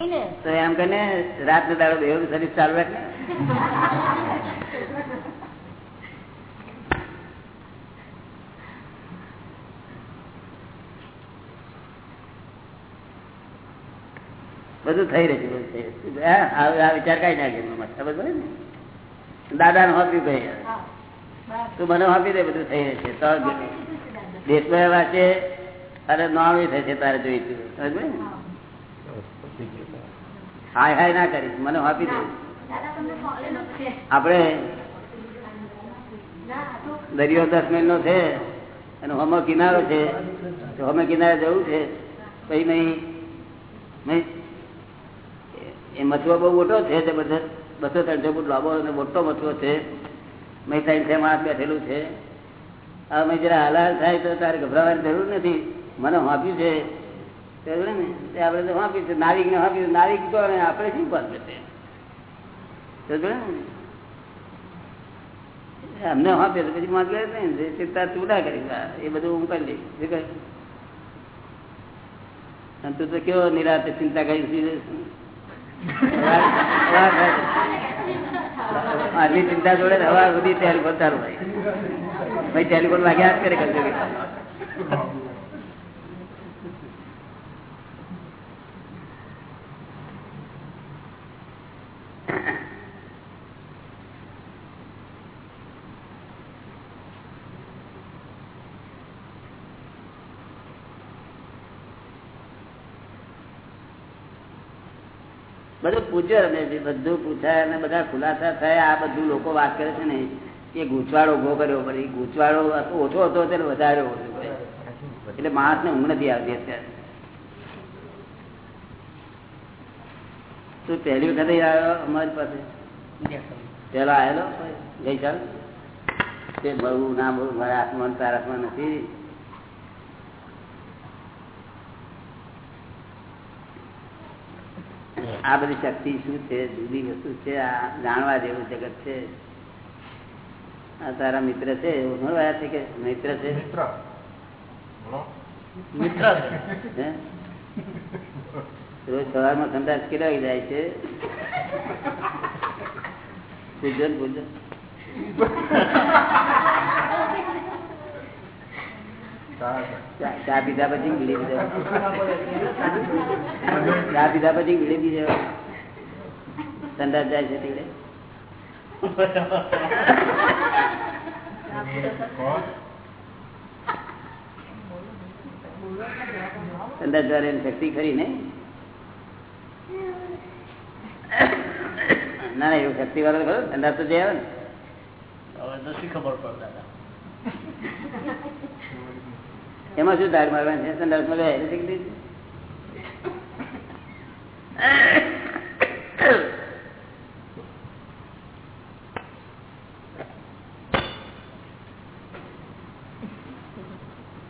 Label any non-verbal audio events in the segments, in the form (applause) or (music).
તો એમ કે રાત ને દાડો એવું શરીર ચાલુ રાખ. ને બધું થઈ રહ્યું. છે આ વિચાર કઈ નાખે ખબર પડે ને? દાદા ને હોપી ભાઈ. તું મને હોપી દે બધું થઈ રહેશે તો દેશમાં વાંચે અને નોમી થશે તારે જોઈતું. સમજ ને? હાય હાય ના કરીશ મને આપી દે. આપણે દરિયો દસ મિનિટ નો છે અને હમો કિનારો છે. તો હમે કિનારે જવું છે. કઈ નહીં. એ મથુઓ બહુ મોટો છે તે બધા બસો ત્રણસો ફૂટ લાંબો અને મોટો મથુઓ છે. મેં ત્રણ છે માણસ બેઠેલું છે. હવે મેં જરા હાલ થાય તો તારે ગભરાવાની જરૂર નથી. મને આપ્યું છે. આપડે તો વાંપી નાવિક ને વાંપી નાવિક તો આપડે શું પાસે અમને વાંપે તો પછી વાંચે નહીં ચિંતા ચૂડા કરી એ બધું હું કરી લઈશ. તું તો કેવો નિરાતે ચિંતા કરી આટલી ચિંતા જોડે હવા સુધી ટેલિફોન તારું ભાઈ ભાઈ, ટેલિફોન લાગ્યા જ કરે કરજો બધું પૂછ્યો અને બધું પૂછાય અને બધા ખુલાસા થયા, આ બધું લોકો વાત કરે છે ને, કે ગૂંચવાડો ઊભો કર્યો પડે ગૂંચવાડો ઓછો હતો ત્યારે વધારે ઓછો એટલે માણસ ને ઊંઘ નથી આવતી અત્યારે. તું પહેલી વખતે આવ્યો અમારી પાસે? પેલો આવેલો ગઈકાલ તે બહુ ના બહુ મારા આત્મા તારા નથી. આ બધી શક્તિ શું છે? જુદી વસ્તુ છે? આ જાણવા જેવું જગત છે? આ તારા મિત્ર છે? મળવાયા છે કે મિત્ર છે? મિત્ર. રોજ સવારમાં સંદાસ કેળવાઈ જાય છે. પૂજન પૂજન. ચા પીધા પછી બીડી પીધા. ચા પીધા પછી બીડી પીધા. સંદાસ જાય છે તીડે. ખરી ને? ના ના, એવું શક્તિ વાળો ખરો તો જે આવે ને. હવે નથી ખબર પડતા એમાં શું દાડ મારવાની છે? સંદાસમાં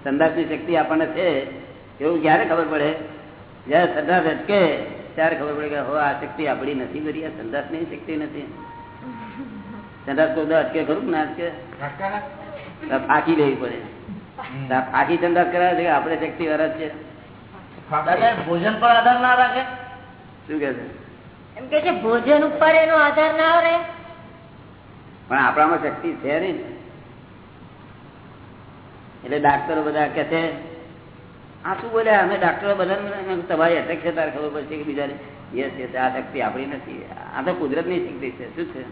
સંદાસની શક્તિ આપણને છે એવું ક્યારે ખબર પડે? જયારે સંદાસ અટકે ત્યારે ખબર પડે કે હો આ શક્તિ આપડી નથી કરી આ સંદાસની શક્તિ નથી. સંદાસ તો અટકે ખરું ના અટકે? ફાંકી? લેવી પડે. ફાંકી ધંધા કરાવે છે આપડે શક્તિ વાળા છે? ભોજન પર આધાર ના રાખે? શું કે છે? એમ કે છે ભોજન ઉપર એનો આધાર ના રહે પણ આપણામાં શક્તિ છે ને એટલે ડાક્ટરો બધા કે છે આ શું બોલ્યા અમે ડાક્ટરો બધા તમારી અટક છે તારે ખબર પડશે કે બીજાને. યસ યસ આ શક્તિ આપણી નથી. આ તો કુદરતની શક્તિ છે. શું છે?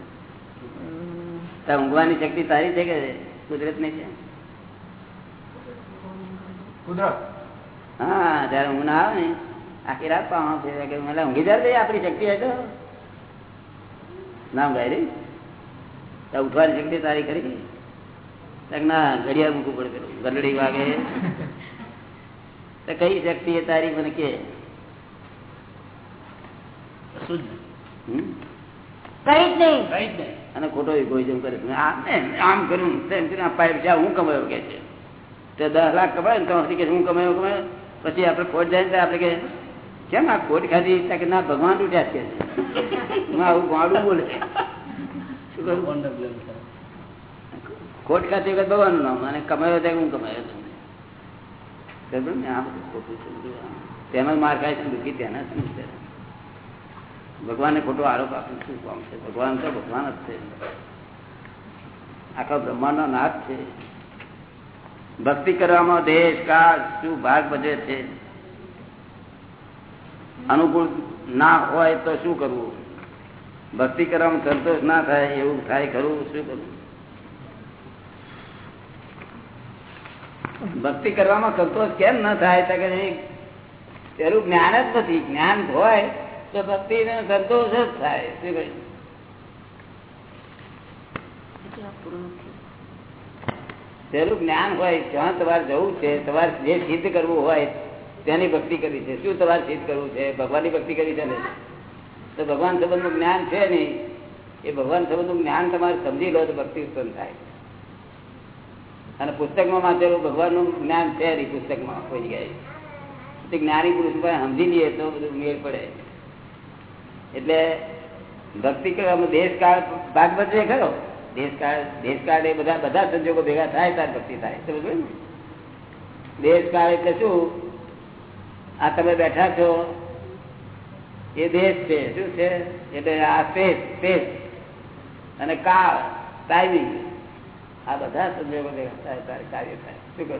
ઊંઘવાની શક્તિ તારી છે કે કુદરતની છે? કુદરત. હા જયારે ઊંઘ ના આવે ને આખી રાત પાવા ઊંઘી જયારે આપણી શક્તિ તો. ના ઊંઘાય રે. ઉઠવાની શક્તિ તારી કરી ના ઘડિયાળ મૂકવું પડે ગરડી વાગે. તો કઈ શક્તિ એ તારી મને કે? કઈ કઈ અને ખોટો ઇગોઇઝમ કરે. આમ ને, આમ કર્યું તેમ કર્યું, પાઇપ છે, હું કમાયો કે છે. તે દસ લાખ કમાય ને તો કે હું કમાયો કમાયો? પછી આપણે ખોટ જાય ને આપણે કે, કેમ આ ખોટ ખાધી? કે, ના, ભગવાન ઉઠ્યા છે. હું આવું ગોડું બોલે. ખોટ ખાતી વખત ભગવાનનું નામ. અને કમાયો ત્યારે હું કમાયો તમને આ બધું ખોટું છે. તેમાં માર ખાય છે દુઃખી, તેના શું છે? ભગવાનને ખોટો આરોપ આપીને શું કામ છે? ભગવાન તો ભગવાન જ છે. આખા બ્રહ્માંડનો નાથ છે. ભક્તિ કરવામાં દેશ, કાળ, શું ભાગ ભજે છે? અનુકૂળ ના હોય તો શું કરવું? ભક્તિ કરવામાં સંતોષ ના થાય, એવું થાય કરવું શું કરવું? ભક્તિ કરવામાં સંતોષ કેમ ના થાય? તો જ્ઞાન જ નથી. જ્ઞાન હોય, તો ભક્તિ સંતોષ જ થાય. શું કહ્યું? પેલું જ્ઞાન હોય, જ્યાં તમારે જવું છે, તમારે જે સિદ્ધ કરવું હોય, તેની ભક્તિ કરી છે. શું તમારે સિદ્ધ કરવું છે? ભગવાનની ભક્તિ કરી છે તો ભગવાન સંબંધનું જ્ઞાન છે નહીં. એ ભગવાન સંબંધનું જ્ઞાન તમારે સમજી લો તો ભક્તિ ઉત્પન્ન થાય. અને પુસ્તકમાં વાંચેલું ભગવાનનું જ્ઞાન છે નહીં પુસ્તકમાં, કોઈ જગ્યાએ. તે જ્ઞાની પુરુષ સમજી લઈએ તો બધું મેળ પડે. એટલે ભક્તિ કરવામાં દેશકાળ ભાગ ભજવે ખરો? દેશકાળ એ બધા બધા સંજોગો ભેગા થાય, ત્યારે ભક્તિ થાય. સમજ ને? દેશકાળ એટલે શું? આ તમે બેઠા છો, એ દેશ છે. શું છે? એટલે આ સ્પેસ સ્પેસ. અને કાળ, ટાઈમિંગ. આ બધા સંજોગો ભેગા થાય, ત્યારે કાર્ય થાય. શું કહે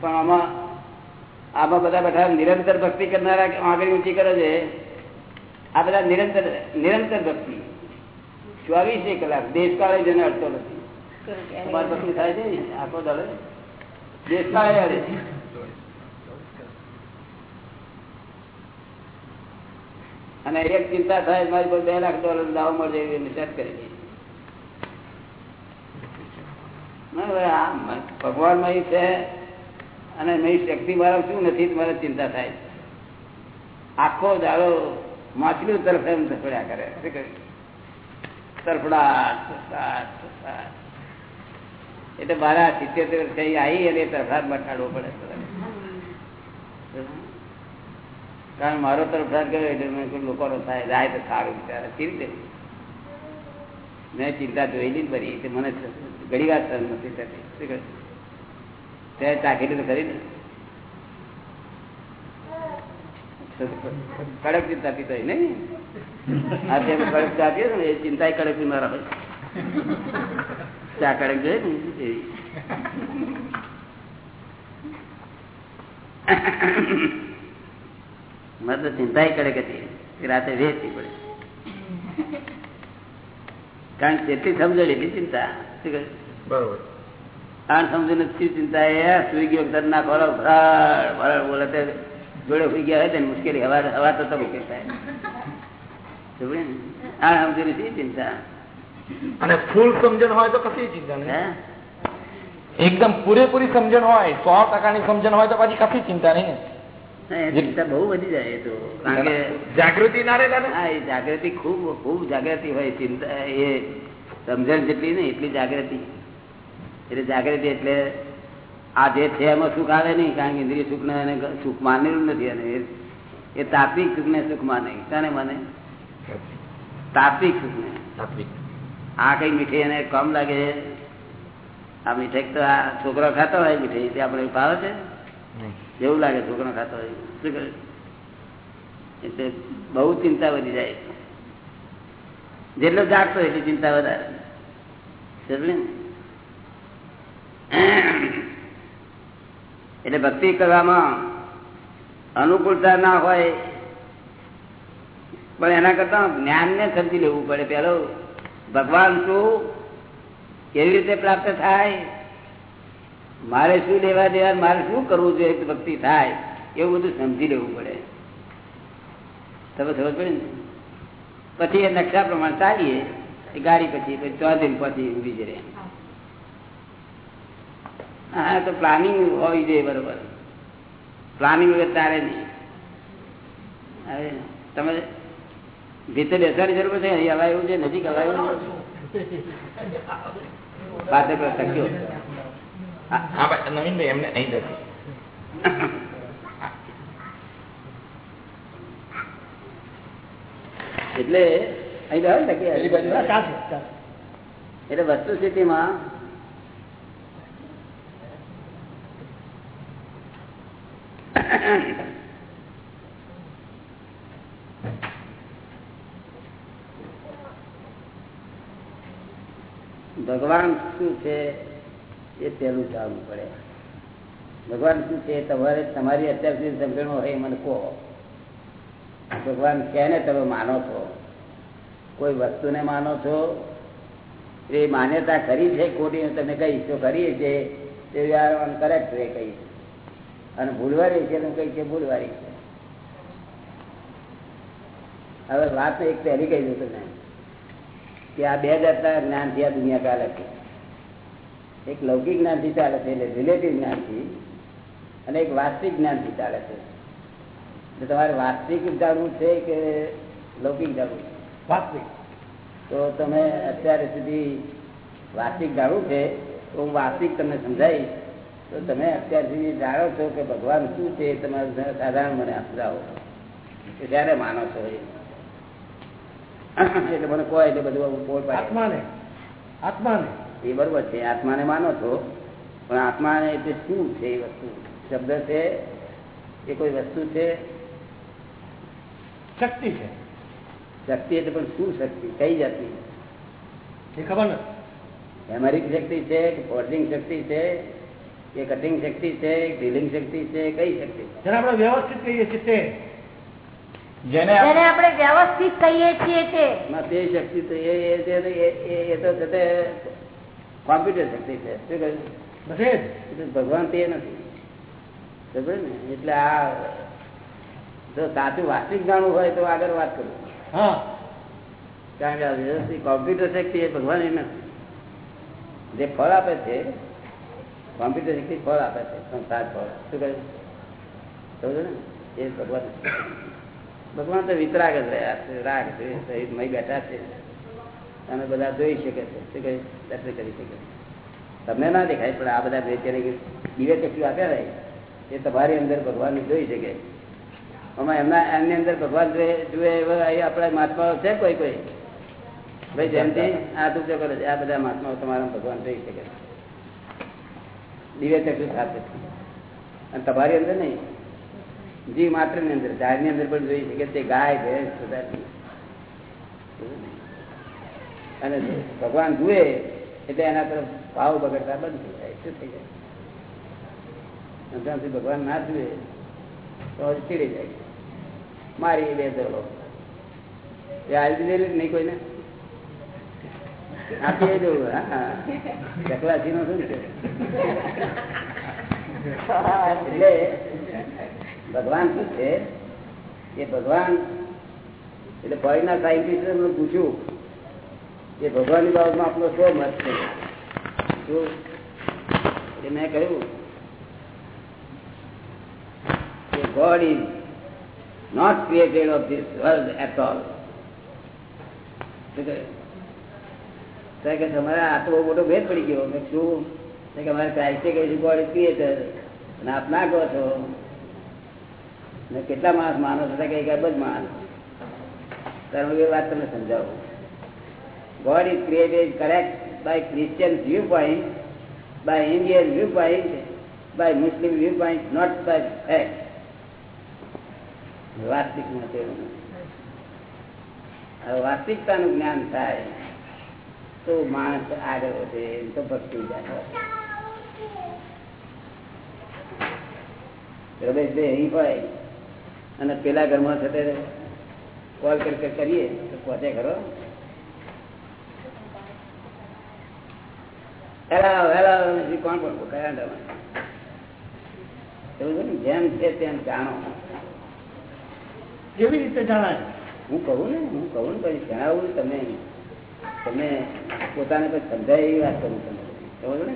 પણ આમાં આમાં બધા બેઠા નિરંતર ભક્તિ કરનારા આગળ ઊંચી કરે છે આ બધા નિરંતર નિરંતર ભક્તિ. ચોવીસે કલાક. દેશકાળે જેને અડતો નથી. તમારી થાય છે ને? આખો દળે દેશકાળે અડે. છે અને એક ચિંતા થાય મારી પર બે લાખ ડોલર દાવ મળે એવી સેટ કરી ભગવાનમાં છે. અને નહીં શક્તિ મારા શું નથી મારે ચિંતા થાય આખો દાડો માછલી તરફ એમ ધપડ્યા કરે. એટલે મારા સિત્તેર થઈ આવી અને તરફડાટ મટાડવો પડે કારણ મારો તરફડાટ ગયો એટલે મેં લોકોનો થાય રાય તો સારું વિચાર કેવી મેં ચિંતા જોયેલી જ બધી, તે મને ઘણી વાર સર નથી થતી. શું કહે? તે તો કરી ને? કડક ચિંતા પીતો નહીં આ જે કડક ચા પીએ ને એ ચિંતા કડકની મારા ભાઈ ચા કડક જોઈએ ને એવી મને તો ચિંતા કડક હતી રાતે વેચવી પડે કારણ કે જેટલી સમજણ એટલી ચિંતા બરોબર કારણ સમજો નથી ચિંતા એ સુઈ ગયો તર ના ખોરો ભરાડ ભરાડ બોલે જોડે સુઈ ગયા હોય ને મુશ્કેલી હવા હવા તો મુશ્કેલ થાય સમજ્યું ને? આ સમજો નથી ચિંતા? અને ફૂલ સમજણ હોય તો કશી ચિંતા નહીં. એકદમ પૂરેપૂરી સમજણ હોય સો ટકાની સમજણ હોય તો પછી કશી ચિંતા નહીં. ના, ચિંતા બહુ વધી જાય તો. કારણ કે જાગૃતિ ના રહે જાગૃતિ ખૂબ ખૂબ જાગૃતિ હોય ચિંતા એ સમજણ જેટલી ને એટલી જાગૃતિ. એટલે જાગૃતિ એટલે આ જે છે એમાં સુખ આવે નહીં કારણ કે ઇન્દ્રિય સુખ ને સુખ માનેલું નથી અને એ- એ તાત્વિક સુખ ને સુખ માને. શાને માને? તાત્વિક. સાત્વિક આ કઈ મીઠાઈ એને કમ લાગે? આ મીઠાઈ તો આ છોકરો ખાતો હોય મીઠાઈ તે આપણે ભાવે છે? એવું લાગે છોકરો ખાતો હોય. શું કરે? એટલે બહુ ચિંતા વધી જાય. જેટલો જાગતો એટલી ચિંતા વધારે. સમજે? એટલે ભક્તિ કરવામાં અનુકૂળતા ના હોય પણ એના કરતા જ્ઞાન ને સમજી લેવું પડે. પેલો ભગવાન શું? કેવી રીતે પ્રાપ્ત થાય? મારે શું લેવા દેવા, મારે શું કરવું જોઈએ ભક્તિ થાય? એવું બધું સમજી લેવું પડે. તમે ખબર પડે ને? પછી એ નકશા પ્રમાણે ચાલીએ એ ગાડી પછી પછી ચોથી પછી ઊભી જ હા, તો પ્લાનિંગ હોવી જોઈએ બરોબર. પ્લાનિંગ વગર તારે નહીં. તમે ભીતર બેસવાની જરૂર છે અહીં હવાયું છે. નજીક હવાયું પાસે શક્યો હા ભાઈ નવીનભાઈ એમને અહીં જશે એટલે અહીં આવે ને કે એટલે વસ્તુ સ્થિતિમાં ભગવાન શું છે એ પહેલું જાણવું પડે. ભગવાન શું છે તમારે તમારી અત્યાર સુધી સમજણો હોય મને કહો. ભગવાન કે તમે માનો છો. કોઈ વસ્તુને માનો છો? એ માન્યતા ખરી છે ખોટી? તમે કહીશ તો ખરી છે. તે કરેક્ટ રે કહીશ. અને ભૂલવારી છે એનું કહીશ કે ભૂલવારી છે. હવે વાત એક પહેલી કહી દઉં તમને. કે આ બે જાતના જ્ઞાનથી આ દુનિયા ચાલે છે. એક લૌકિક જ્ઞાનથી ચાલે છે એટલે રિલેટિવ જ્ઞાનથી અને એક વાસ્તવિક જ્ઞાનથી ચાલે છે. તમારે વાસ્તવિક જાણવું છે કે લૌકિક જાણવું છે? વાસ્તવિક. તો તમે અત્યારે સુધી વાસ્તવિક જાણવું છે તો હું વાસ્તવિક તમને સમજાવીશ. તો તમે અત્યાર સુધી જાણો છો કે ભગવાન શું છે એ તમારે સાધારણ મને સમજાવો કે ત્યારે માનો છો એ (coughs) એટલે મને કહો એટલે બધું બોલ પાડે. આત્માને આત્માને. એ બરોબર છે આત્માને માનો છો પણ આત્માને એટલે શું છે એ વસ્તુ? શબ્દ છે એ કોઈ વસ્તુ છે? શક્તિ છે. શક્તિ એટલે પણ શું શક્તિ? કઈ જાતિ? એ ખબર નથી. હેમરિક શક્તિ છે કે ફોર્સિંગ શક્તિ છે કે કટિંગ શક્તિ છે ડ્રિલિંગ શક્તિ છે કઈ શક્તિ જરા જેને આપણે વ્યવસ્થિત કહીએ છીએ તે. જેને આપણે વ્યવસ્થિત કહીએ છીએ તે. તે શક્તિ તો એ એ- એ- એ- એ તો છે કોમ્પ્યુટર શક્તિ છે. શું કહ્યું? ભગવાન તે નથી. ને? એટલે આ જો સાચું વાસ્તવિક જાણવું હોય તો આગળ વાત કરું. હા. કારણ કે વ્યવસ્થિત કોમ્પ્યુટર શક્તિ એ ભગવાન એ નથી. જે ફળ આપે છે કોમ્પ્યુટર શક્તિ ફળ આપે છે સંસાર ફળ. શું કહ્યું? સમજો ને? એ ભગવાન ભગવાન તો વિતરાગ જ રહ્યા છે, રાગ સહિત મય બેઠા છે. તમે બધા જોઈ શકે છે શું કહે દર્શન કરી શકે તમને ના દેખાય, પણ આ બધા જેને દિવ્ય ચક્ષુ આપ્યા રહે એ તમારી અંદર ભગવાન જોઈ શકે. આમાં એમના, એમની અંદર ભગવાન જુએ એવા આપણા મહાત્માઓ છે કોઈ કોઈ? ભાઈ જયંતિ આ તું કરે છે, આ બધા મહાત્માઓ તમારા ભગવાન જોઈ શકે દિવ્ય ચક્ષુ સાથે અને તમારી અંદર નહીં. જીવ માત્રની અંદર ઝાડની અંદર પણ જોઈ શકે તે ગાય અને ભગવાન જુએ એટલે એના તરફ ભાવ બગડતા બંધ થઈ જાય, શું થઈ જાય? ભગવાન ના જુએ, તો ચીડી જાય. મારી બે દરો એ આવી દીધેલું નહીં કોઈને? આપી દઉં હા ચકલાસી નો શું એટલે ભગવાન શું છે? કે ભગવાન, એટલે ફોરેનના સાયન્ટિસ્ટ પૂછ્યું, કે ભગવાનની બાબતમાં આપણો શું મત છે? શું મેં કહ્યું કે God is not created of this world at all કે તમારે આ તો મોટો ભેદ પડી ગયો. મેં શું કે અમારે ક્રાઇસ્ટે કહીશું ગોડ ઇઝ ક્રિએટર અને આપ ના કહો છો. ને કેટલા માણસ માનો છો કે એક અબજ માણસ ત્યારે હું એ વાત તમને સમજાવું God is created correct by Christian viewpoint, by Indian viewpoint, by Muslim viewpoint, not by fact. વાસ્તવિકમાં તેવું નથી. હવે વાસ્તવિકતાનું જ્ઞાન થાય તો માણસ આગળ વધે તો ભક્તિ જાય રમેશભાઈ અહીં હોય અને પેલા ઘરમાં થતે કોલ કરી કરીએ તો પહોંચે ખરો હેલો હેલો કોણ કોણ? કયા તમે એવું છે જેમ છે તેમ જાણો. કેવી રીતે જણાય? હું કહું ને હું કહું ને પછી જણાવું તમે તમે પોતાને પછી સમજાય એવી વાત કરું તમને સમજો ને?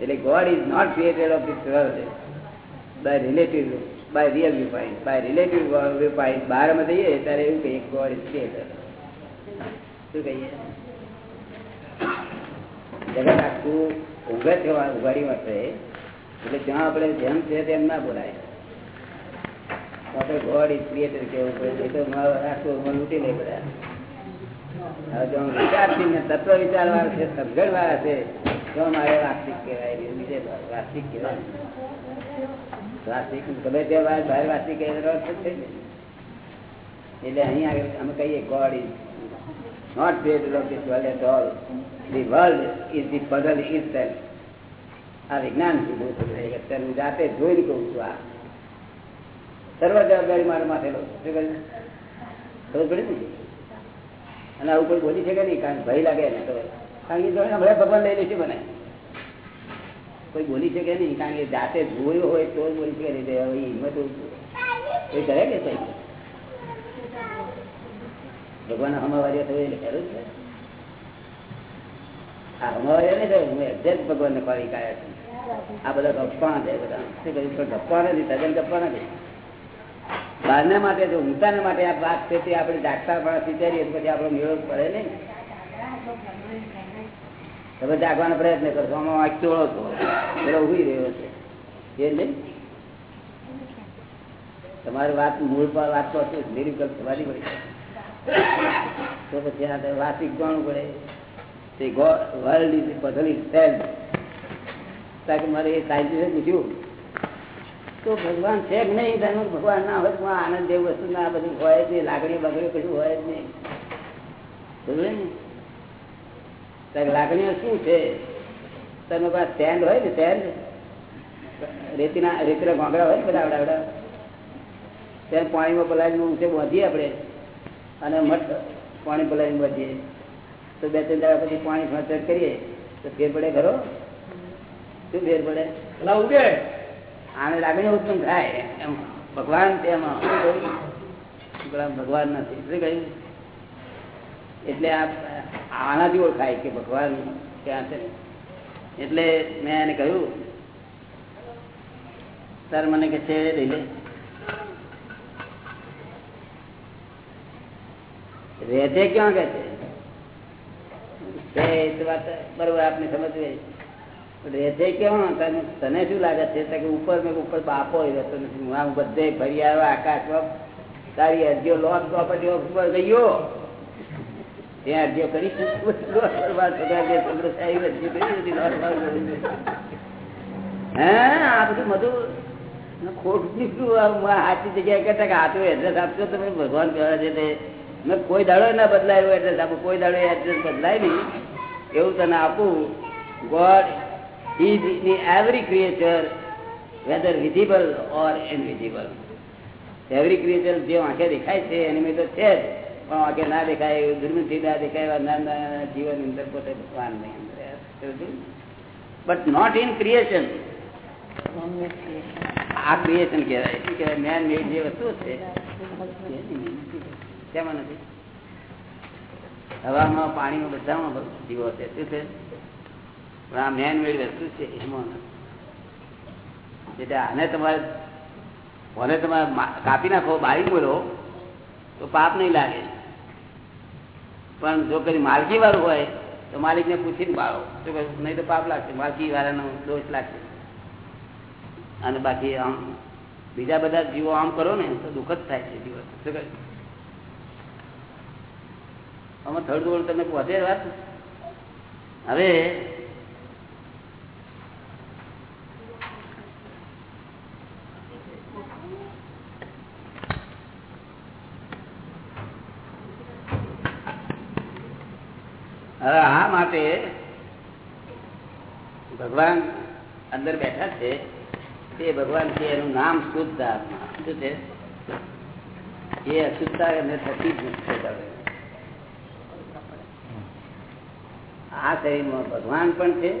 એટલે God is not created of this world by relative by real view point by relative view point બહારમાં જઈએ ત્યારે એવું કહીએ ગોડ ઇઝ ક્રિએટર શું કહીએ? જગત આખું ઉભે છે ઉઘાડી માટે એટલે જ્યાં આપણે જેમ છે તેમ ના બોલાય. આપણે ગોડ ઇઝ ક્રિએટર કેવું પડે. એ તો આખું લૂંટી લે બધા. જો વિચારથી ને તત્વ વિચારવાળા છે સમજણ વાળા છે, તો મારે વાસ્તિક કહેવાય. બીજે વાસ્તિક કહેવાય. વાસ્તવિક ગમે તે વાર બહાર વાસી કહેવાય એટલે અહીં આગળ અમે કહીએ God is not created of world at all the world is the puzzle is self આ વિજ્ઞાન કીધું અત્યારે હું જાતે જોઈને કહું છું આ. સર્વ જવાબદારી મારા માથે શું કહ્યું? ખબર પડી અને આવું કોઈ બોલી શકે નહીં, કારણ ભય લાગે ને તો. કારણ કે ભગવાન લઈ લેશે મને કોઈ બોલી શકે નહીં, કારણ કે જાતે જોયું હોય તો બોલી શકે નહીં. હિંમત એ કરે કે કઈ? ભગવાન હમાવાર્ય થયું એટલે ખરું છે. આ હમાવાર્ય નહીં થયું, હું એક્ઝેક્ટ ભગવાનને પાડી કાયા છું. આ બધા ગપ્પા છે બધા. શું કહ્યું? પણ ગપ્પા નથી તદ્દન ગપ્પા નથી. બહારને માટે, જો ઊંચાને માટે આ વાત છે તે આપણે જાગતા પણ સ્વીકારીએ તો પછી આપણો મેળો પડે નહીં. તમે જાગવાનો પ્રયત્ન કરશો. આમાં વાંક ચોળો છો ઊભી રહ્યો છે. એ નહીં? તમારી વાત મૂળ પર વાત પર નિરીકલ્પ થવાની પડી તો પછી આ વાત શીખવાનું પડે. વર્લ્ડ ઇઝ પધલ સેલ્ફ કારણ મારે એ સાયન્ટિસ્ટ પૂછ્યું? તો ભગવાન છે જ નહીં? તમે ભગવાન ના હોય આનંદ જેવું વસ્તુ ના બધું હોય જ નહીં. લાગણી બગડ્યું કશું હોય જ નહીં. સમજે ને? લાગણીઓ શું છે? તમે પાસે સ્ટેન્ડ હોય ને સ્ટેન્ડ રેતીના રેતીના ગોંગડા હોય ને બધા આવડા આવડા? ત્યાં પાણીમાં પલાવીને ઊંચે બાંધીએ આપણે. અને મઠ પાણી પલાવીને બાંધીએ. તો બે ત્રણ દાડા પછી પાણી ફાંચર કરીએ. તો ફેર પડે ખરો? શું ફેર પડે? પેલા ઉગે. આને લાગણી ઉત્પન્ન થાય. એમ ભગવાન તેમાં ભગવાન નથી. એટલે કહ્યું? એટલે આ આનાથી ઓળખાય કે ભગવાન ક્યાં છે? એટલે મેં એને કહ્યું, સર, મને કે છે રહેતે ક્યાં કે છે? વાત બરોબર આપને સમજવી રહેશે કેવા તને તને શું લાગે છે? કે ઉપર મેં ઉપર બાપો રહેતો નથી. હું આમ બધે ફરી આવ્યો, આકાશમાં તારી અરજીઓ, લોન પ્રોપર્ટી ઉપર ગયો. હે, આ બધું બધું ખોટ નીકળ્યું સાચી જગ્યાએ કહેતા કે આટલું એડ્રેસ આપશો તમે ભગવાન કહેવા છે મેં કોઈ દાડો ના બદલાયો એડ્રેસ આપું, કોઈ દાડો એડ્રેસ બદલાય નહીં એવું તને આપું. God is in every creature whether visible or invisible every creature જે આંખે દેખાય છે, એની મેં તો છે જ. આંખે ના દેખાય, એવું દુર્મિથી ના દેખાય, એવા નાના જીવન અંદર પોતે ભગવાન નહીં બટ નોટ ઇન ક્રિએશન આ ક્રિએશન કહેવાય. શું કહેવાય? મેન મેડ જે વસ્તુ છે. કેમાં નથી? હવામાં, પાણીમાં, બધામાં જીવો છે. શું છે? પણ આ મેન મેડ વસ્તુ છે, એમાં એટલે આને તમારે કોને તમારે કાપી નાખો બારી બોલો, તો પાપ નહીં લાગે. પણ જો કદી માલકી વાળું હોય, તો માલિકને પૂછીને પાડો. શું કહ્યું નહીં તો પાપ લાગશે. માલકી વાળાનો દોષ લાગશે. અને બાકી આમ, બીજા બધા જીવો આમ કરો ને, તો દુઃખ જ થાય છે જીવો શું કહ્યું આમાં થર્ડ વર્લ્ડ તમે પહોંચે વાત હવે હવે આ માટે ભગવાન અંદર બેઠા છે. તે ભગવાન છે, એનું નામ શુદ્ધ આત્મા. શું છે? એ અશુદ્ધતા એમને થતી જ નથી આ શરીરમાં ભગવાન પણ છે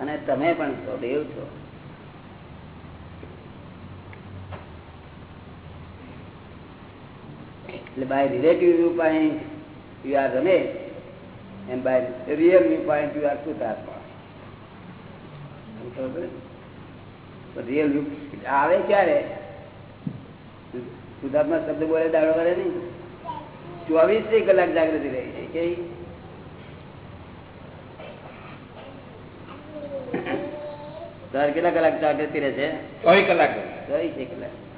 અને તમે પણ છો, દેવ છો. એટલે by relative view you are Ramesh. And by the real viewpoint you are Shuddhatma. Real આવે ક્યારે? શુદ્ધાત્મા શબ્દ બોલે દાડો કરે નહીં. ચોવીસ કલાક જાગૃતિ રહી છે. કે દર કેટલા કલાક જાગૃતિ રહે છે? ચોવીસ કલાક. ચોવીસ કલાક.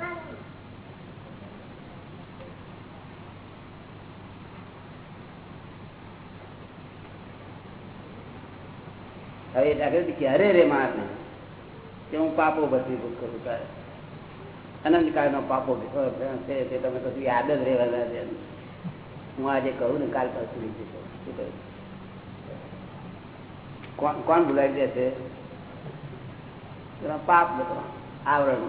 હવે એ જાગૃતિ ક્યારે રે માણસ ને કે હું પાપો બધી કરું તારે અનંત કાળ નો પાપો છે તે તમે કશું યાદ જ રહેવાના છે. હું આજે કહું ને કાલ પાછું શું કહ્યું? કોણ કોણ ભૂલાવી દે છે? પાપ બધો આવરણ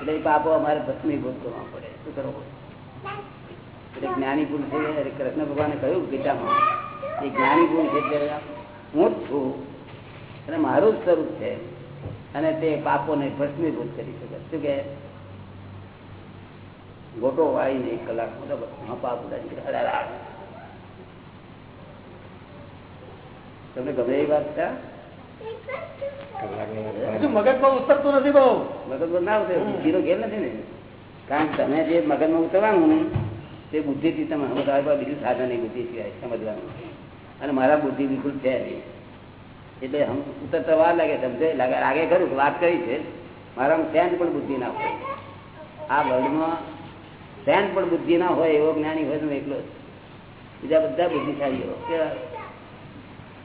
એટલે પાપો અમારે ભસ્મીભૂત કરવા પડે. શું કરવું? એટલે જ્ઞાની ભૂલ એટલે કૃષ્ણ ભગવાને કહ્યું ગીતામાં એ જ્ઞાની પુરુષ એટલે હું જ છું. અને મારું જ સ્વરૂપ છે. અને તે પાપોને ભસ્મીભૂત કરી શકે શું કે? ગોટો વાળીને એક કલાક પાપ તમને ગમે એ વાત છે? મગજમાં ઉતરતું નથી બહુ. મગજમાં ના ઉતરે. બુદ્ધિનો ઘેર નથી ને. કારણ કે તમે જે મગજમાં ઉતરવાનું તે બુદ્ધિથી તમે બીજું સાધન નહીં બુદ્ધિ સિવાય સમજવાનું. અને મારા બુદ્ધિ બિલકુલ છે નહીં. એટલે હમ ઉતરતા વાર લાગે સમજે? લાગે લાગે ખરું વાત કરી છે. મારા સેન પણ બુદ્ધિ ના હોય. આ વર્લ્ડમાં સેન પણ બુદ્ધિ ના હોય એવો જ્ઞાની હોય હું એકલો. બીજા બધા બુદ્ધિશાળીઓ. કેવા?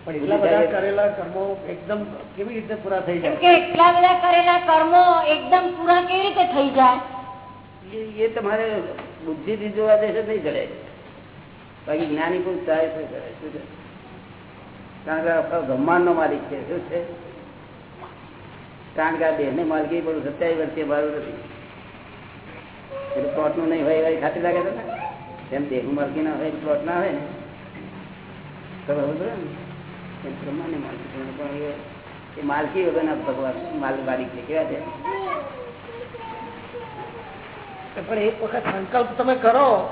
પણ એટલા બધા કરેલા કર્મો એકદમ કેવી રીતે પૂરા થઈ જાય? કે એટલા બધા કરેલા કર્મો એકદમ પૂરા કેવી રીતે થઈ જાય? એ- એ તમારે બુદ્ધિથી જોવા દેશે નહીં ચડે બાકી જ્ઞાની પણ સહાય છે કરે. શું છે? કારણ કે આખો બ્રહ્માંડ નો માલિક છે. શું છે? કારણ કે આ દેહ ને માલકી પણ સત્યાવીસ વર્ષે મારું નથી. એટલે પ્લોટનું નહીં હોય એવી ખાતરી લાગે છે ને એમ દેહનું માલકી ના. હોય પ્લોટ ના? હોય ને માલકી પણ એ- માલકી વગરના ભગવાન માલ માલિક છે. કેવા છે? પણ એક વખત સંકલ્પ તમે કરો.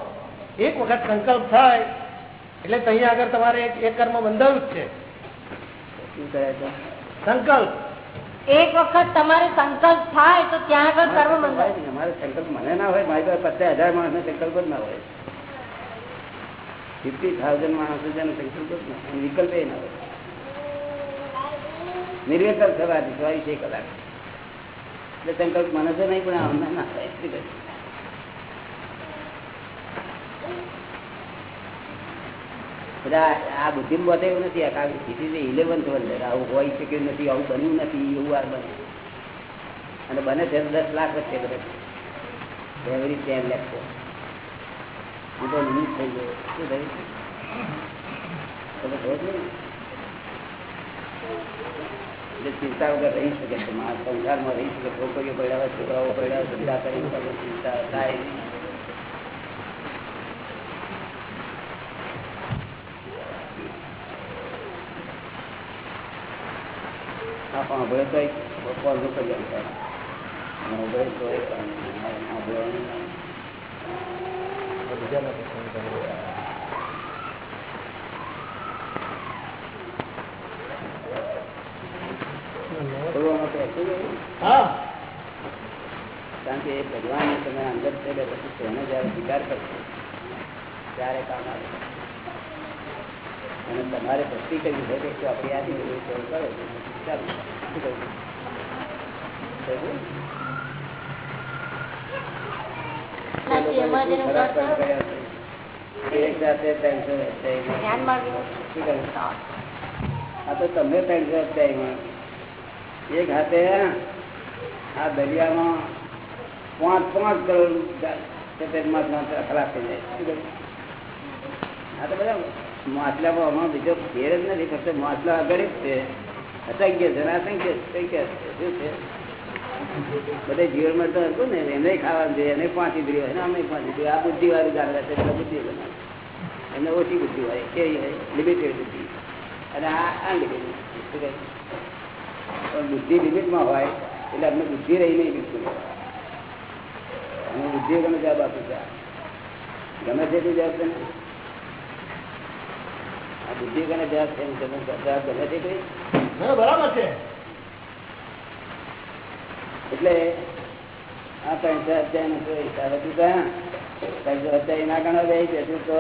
એક વખત સંકલ્પ થાય. એટલે ત્યાં આગળ તમારે એક કર્મ બંધાયું જ છે. શું કરે છે. સંકલ્પ. એક વખત તમારે સંકલ્પ થાય તો ત્યાં આગળ સર્વ અમારે સંકલ્પ મને ના હોય મારી પાસે પચાસ હજાર માણસ સંકલ્પ જ ના હોય. ફિફ્ટી થાઉઝન્ડ માણસ જેનો સંકલ્પ જ ના હોય વિકલ્પ એ ના હોય. નિર્વિકલ્પ થવાથી ચોવીસે કલાક. એટલે સંકલ્પ મને તો નહીં પણ અમને ના થાય. આ બુદ્ધિ બધે એવું નથી કાગળ સ્થિતિ ઇલેવન્થ વંડર આવું હોય શકે નથી, આવું બન્યું નથી, એવું આ બને. અને બને છે દસ લાખ વચ્ચે બને એવરી ટેન લેખ હું તો નિમિત્ત થઈ ગયો. શું થયું? એટલે ચિંતા વગર રહી શકે છે. મારા સંસારમાં રહી શકે. છોકરીઓ પડ્યા છોકરાઓ પડ્યા ધંધા કરી ચિંતા થાય નહીં. આ સાંભળે તો કોલનું કલ્યાણ થાય સાંભળે તો એ કામ નહીં. સાંભળવાનું નહીં. બોલવામાં તો એટલું જ નહીં. હા કારણ કે ભગવાન તમે અંદર છે એટલે પછી તેનો જયારે સ્વીકાર કરશો ત્યારે કામ આવે અને તમારે ભક્તિ કરવી હોય તો આપણે આથી બધું કરો ચાલો છે. એક હાથે આ દરિયામાં પાંચ પાંચ કરોડ ખરાબ થઈ જાય? આ તો બધા માછલામાં અમારો બીજો ફેર જ નથી, ફક્ત માછલા આગળ જ છે. અસંખ્ય અસંખ્ય સંખ્યા શું છે? બધે જીવનમાં તો હતું ને એને ખાવાનું જોઈએ એને પાંચ ઇન્દ્રિયો હોય અમે પાંચ ઇન્દ્રિયો આ બુદ્ધિ વાળું જાણવા છે, એટલે બુદ્ધિ એમને ઓછી બુદ્ધિ હોય હોય લિમિટેડ બુદ્ધિ. અને આ અનલિમિટેડ પણ બુદ્ધિ લિમિટમાં હોય, એટલે અમને બુદ્ધિ રહી નહીં બિલકુલ. અમે બુદ્ધિ ગમે જવાબ આપું છું ગમે છે તે જવાબ તને આ બુદ્ધિ કને જવાબ છે તમે જવાબ ગમે છે કોઈ ના, બરાબર છે. એટલે આ ત્રણસો અધ્યાય નો ના ગણો બે જતું તો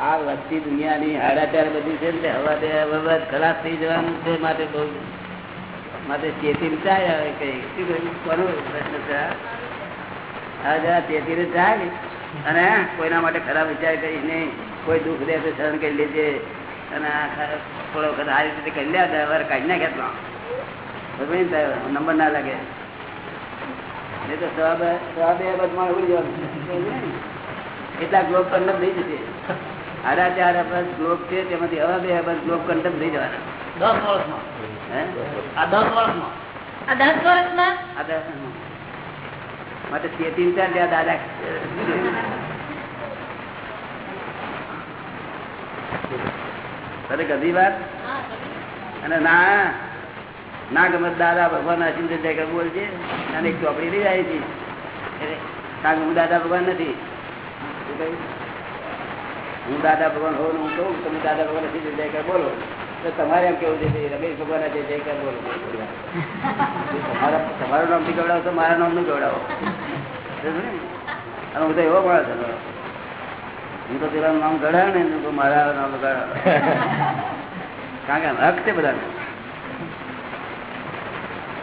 આ વસ્તી દુનિયાની હાડાચાર બધી છે ને હવા તે હવા ખરાબ થઈ જવાનું છે માટે બહુ માટે ચેતી જાય હવે કઈ. શું? કોનો પ્રશ્ન છે હા જરા ચેતી જાય અને કોઈના માટે ખરાબ વિચાર કરી નહીં કોઈ દુઃખ દે તો સહન કરી લેજે. અને થોડો વખત આ રીતે કરી લે વાર કાઢી નાખ્યા તો. નંબર ના લાગે. એ તો સવા બે સવા બે અબજમાં ઉડી જવાનું. એટલા ગ્લોબ કંડમ થઈ જશે. આડા ચાર અબજ ગ્લોબ છે તેમાંથી હવા બે અબજ ગ્લોબ કંડમ થઈ જવાના. દસ વર્ષમાં. હે? આ દસ વર્ષમાં. આ દસ વર્ષમાં? આ તો માટે ચેતી ચાર ત્યાં દાદા અરે કદી વાત? અને ના ના ગમે દાદા ભગવાન અચિંત જગ્યા બોલજે અને એક ચોપડી લઈ આવી હતી. કે હું દાદા ભગવાન નથી. હું દાદા ભગવાન હોઉં હું કહું, તમે દાદા ભગવાન અચિંત જગ્યા બોલો. તમારે એમ કેવું છે રમેશ ભગવાન જય જયકાર બોલો તમારા તમારું નામથી ગવડાવો તો મારા નામનું ગવડાવો? અને હું તો એવો મળે છે. હું તો પેલા નામ ગળાય ને તો મારા નામ ગળાવ કારણ કે હક છે બધાને.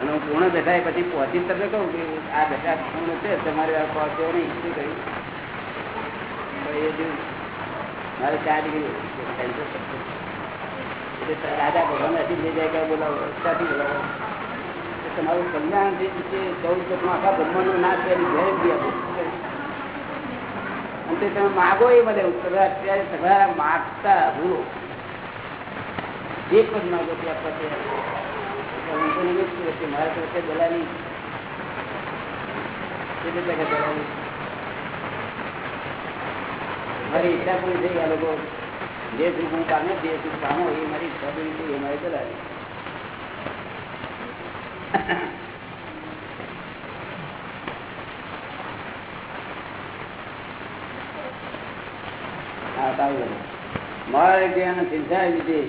અને હું પૂર્ણ બેઠાય, પછી પહોંચી તમને કહું કે આ બેઠા પૂર્ણ છે, તમારે આ પહોંચ્યો નહીં. શું કહ્યું મારે ચાર ડિગ્રી. દાદા ભગવાન નથી લઈ જાય કે બોલાવો તમારું કલ્યાણ જે છે ચૌદ ચોકમાં આખા બ્રહ્માંડનો નાશ એની ગેરંટી આપો અને તમે માગો એ બધે તમે અત્યારે તમારા માગતા ભૂલો જે પણ માગો તો છું મારા તરફે બોલાવી કેટલી મારી ઈચ્છા પૂરી થઈ આ લોકો. જે સુખ હું પામે જે સુખ એ મારી ઈચ્છા એ મારી ચલાવી મારે ત્યાં સિંચાઈ લીધી.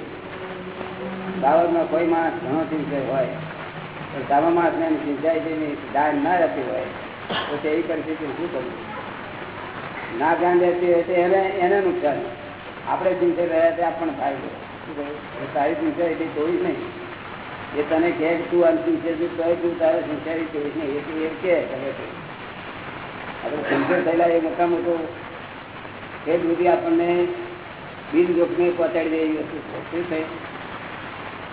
બાવળમાં કોઈ માણસ ઘણો ચિંતા હોય. પણ સામા માણસ ને સિંચાઈ જેની દાન ના રહેતી હોય. તો તે એવી પરિસ્થિતિ શું કરવું ના ધ્યાન રહેતી હોય તો એને એને નુકસાન. આપણે સિંચાઈ રહ્યા તે પણ થાય તારી એટલી જોઈ નહીં. એ તને કહે તું અનસિંચાઈ છું તો તું તારે સિંચાઈ જોઈ નહીં. એ તું એ કે આપણે સિંચાઈ થયેલા એ મોટા મોટો એ બધી આપણને બિન જોખમે પહોંચાડી દે એવી વસ્તુ શું થઈ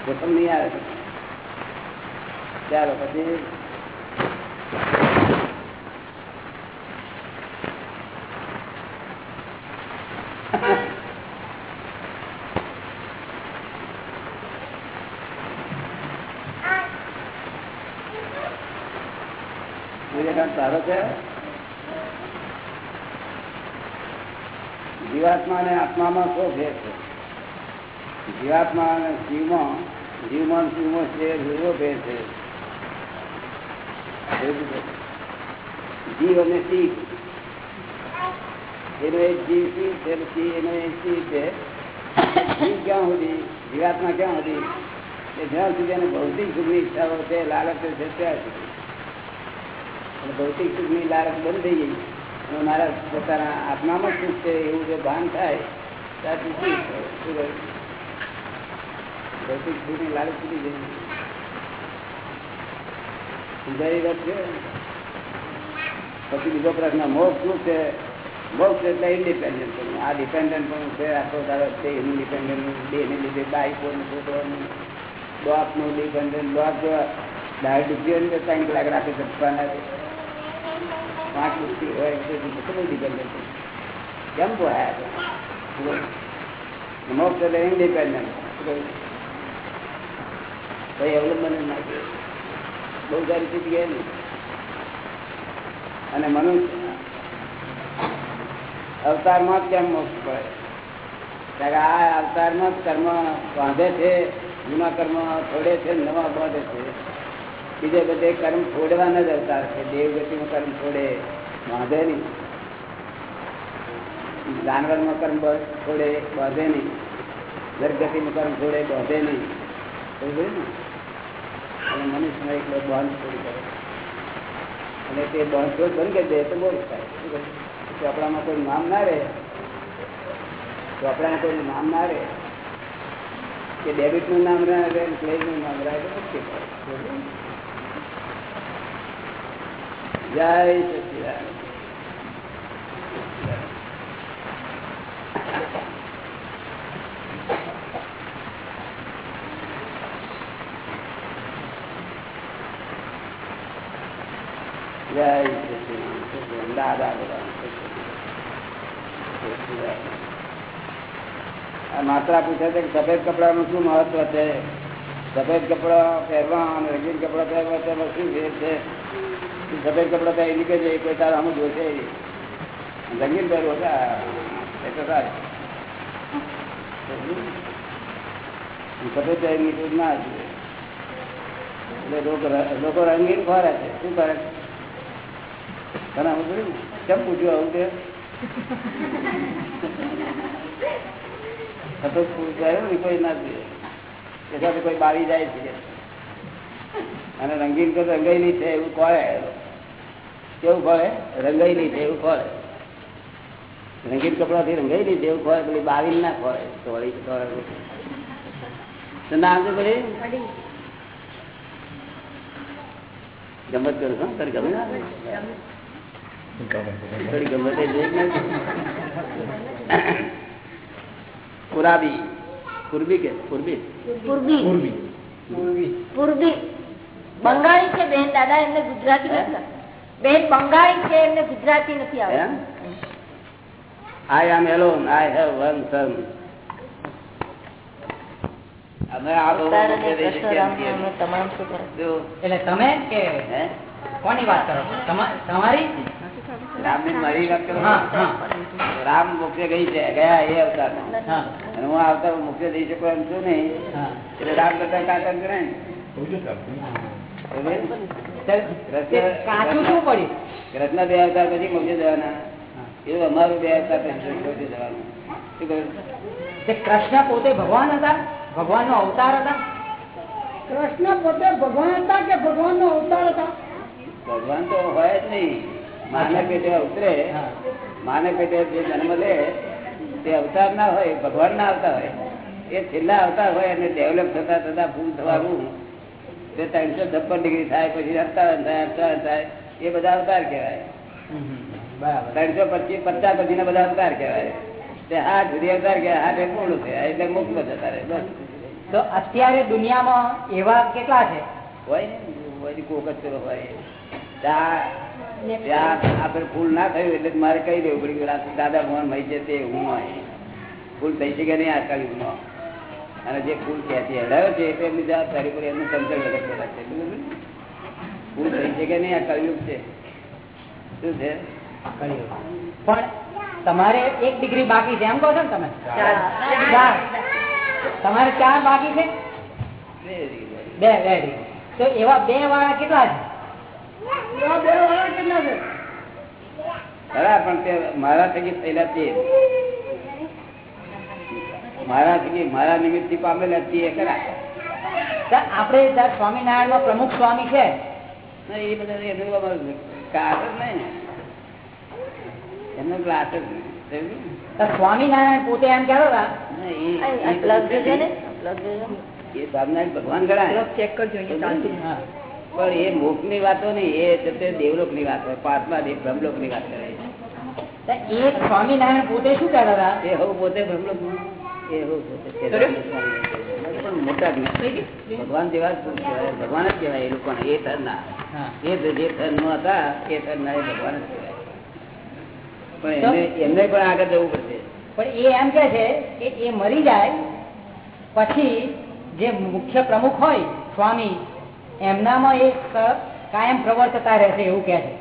જોખમ નહીં આવે. ચાલો પછી સારો છે? જીવાત્મા અને આત્મામાં શું ભેદ છે? જીવાત્મા અને શિવમાં જીવમાં શિવમાં છે, એવો ભેદ છે. જીવ અને શિવ એનો એક જીવ શિવ છે, એનો એક શિવ છે. જીવ ક્યાં સુધી? જીવાત્મા ક્યાં સુધી? કે જ્યાં સુધી એને ભૌતિક સુખની ઈચ્છાઓ છે, લાલચ છે ત્યાં સુધી અને ભૌતિક સુખની લાલચ બંધ થઈ ગઈ. અને મારા પોતાના આત્મામાં સુખ છે, એવું જો ભાન થાય, ત્યાંથી શું? ભૌતિક સુખની લાલચ છૂટી ગઈ. સમજાવી વાત છે. પછી બીજો પ્રશ્ન, મોક્ષ શું છે? મોક્ષ એટલે ઇન્ડિપેન્ડન્ટ આ ડિપેન્ડન્ટ પણ છે, આખો દાડો છે એનું દેહને લીધે બાઈકોનું છોકરાનું ડોકનું ડિપેન્ડન્ટ ડોક જેવા ડાયટ ત્રણ કલાક રાખે ચપવાના પાંચ મુક્તિ હોય કેટલું ડિપેન્ડન્ટ કેમ બોલાયા મોક્ષ એટલે ઇન્ડિપેન્ડન્ટ કઈ અવલંબન જ ના બહુ સારી સ્થિતિ ગયા નહીં અને મનુષ્ય અવતારમાં જ કેમ મોક્ષ પડે કે આ અવતારમાં કર્મ બાંધે છે જૂના કર્મ છોડે છે, નવા બાંધે છે. બીજે બધે કર્મ છોડવાના જ જતા છે દેવગતિમાં કર્મ છોડે. બાંધે નહીં. જાનવરમાં કર્મ છોડે બાંધે નહીં. નું કર્મ છોડે બાંધે નહીં. સમજ્યું ને? અને બંધ છોડી કરે અને તે બંધ છોડ બંધ કરી દે તો બહુ થાય. ચોપડામાં કોઈ નામ ના રહે ચોપડામાં કોઈ નામ ના રહે, કે ડેબિટનું નામ ના રહે ક્રેડિટનું નામ રહે, તો. સમજ્યું? જય સચિદાનંદ જય સચિદાનંદ. દાદા ભગવાન સચિદાનંદ. આ માત્રા પૂછે છે કે સફેદ કપડાનું શું મહત્વ છે સફેદ કપડા પહેરવા અને રંગીન કપડા પહેરવા તેમાં શું ફેર છે તું સફેદ કપડા પહેરી નીકળે છે કોઈ તારા આમ જોશે રંગીન પહેરવો છે આ, એ તો સારું સફેદ પહેરી નીકળવું ના જોઈએ એટલે લોકો રંગીન ખોરા છે. શું કરે તને આવું જોયું કેમ પૂછ્યું આવું કે? સફેદ પૂછાયું ને કોઈ ના જોઈએ એ સાથે કોઈ બારી જાય છે. અને રંગીન તો રંગાઈ છે એવું ખોળે કેવું ખોળે રંગાઈ છે એવું ખોળે રંગીન કપડાથી રંગાઈ છે એવું ખોળે પેલી બાવી ના ખોળે થોડી થોડે તો નામ તો પછી? ગમત કરું છું? તારી ગમે ના? થોડી ગમત એ જોઈ જ નથી. કુરાબી. કુરબી કે? કુરબી? પૂર્વી પૂર્વી બંગાળી છે બેન દાદા એમને ગુજરાતી નથી આવડતું. બેન બંગાળી છે એમને ગુજરાતી નથી આવતી I am alone I have one son અમે આ બહુ અવતાર અને મુખ્ય દેશ રામ તમામ શું કરે એટલે તમે કે કોની વાત કરો? તમારી? રામની મારી વાત કરો? હા હા. રામ મુખ્ય ગઈ છે ગયા એ અવતાર અને હું આવતા મુખ્ય દઈ શકું એમ છું નહીં. એટલે રામ કરતા કાકા કરે ને. કાચું શું પડ્યું? કૃષ્ણ બે અવતાર પછી મોક્ષે જવાના. એવું અમારું બે અવતાર પછી મોક્ષે જવાનું. કૃષ્ણ પોતે ભગવાન હતા? ભગવાન નો અવતાર હતા? કૃષ્ણ પોતે ભગવાન હતા કે ભગવાન નો અવતાર હતા? ભગવાન તો હોય જ નહીં. માને પેટે ઉતરે. હા. માને પેટે જે જન્મ લે તે અવતાર ના હોય ભગવાન ના આવતા હોય. એ છેલ્લા અવતાર હોય અને ડેવલપ થતા થતા ભૂલ થવાનું તે ત્રણસો છપ્પન ડિગ્રી થાય પછી અવતાર થાય અવતાર થાય એ બધા અવતાર કહેવાય. બરાબર. ત્રણસો પચીસ પચાસ પછી બધા અવતાર કહેવાય. તે હાથ સુધી અવતાર કહેવાય હાથ એ પૂર્ણ એટલે મુક્ત જતા રહે બસ. તો અત્યારે દુનિયામાં એવા કેટલા છે? હોય ને હોય કોક જ પેલો હોય. ત્યાં આપણે ફૂલ ના થયું એટલે મારે કહી દેવું પડ્યું દાદા ભગવાન મહી છે તે હું હોય. ફૂલ થઈ શકે નહીં આ કળિયુગમાં અને જે ફૂલ ત્યાંથી હડાયો છે એમની જવાબદારી પર એમનું સમજણ વગર પેલા છે કુલ થઈ છે કે નહીં આ કળયુગ છે. શું છે? પણ તમારે એક ડિગ્રી બાકી છે એમ કહો છો ને તમે? તમારે ચાર બાકી છે? બે બે તો એવા બે વાળા કેટલા છે? એવા બે વાળા કેટલા છે? ખરા પણ તે મારા થકી થયેલા છે. મારા મારા નિમિત્તથી પામેલા છીએ કરા આપણે ત્યાં સ્વામિનારાયણમાં પ્રમુખ સ્વામી છે. એ બધા એનું અમારું ક્લાસ જ નહીં. એમનો ક્લાસ જ નહીં. સ્વામિનારાયણ પોતે એમ કહેતા એ- સ્વામિનારાયણ ભગવાન ગણાય. ચેક કરજો પણ એ મોકની વાતો નહીં એ છે દેવલોકની વાત હોય પાંચમા દેવ બ્રહ્મલોકની વાત કરે છે. એ સ્વામિનારાયણ પોતે શું કહેતા હતા? એ હું પોતે બ્રહ્મલોક મોટા ભગવાન જેવા ભગવાન જ કહેવાય એ લોકો એ થર ના એ જે થર નો હતા એ થરના એ ભગવાન જ કહેવાય. પણ એમને પણ આગળ જવું પડશે. પણ એ એમ કે છે કે એ મરી જાય પછી જે મુખ્ય પ્રમુખ હોય સ્વામી એમનામાં એ કાયમ પ્રવર્તતા રહેશે એવું કે છે.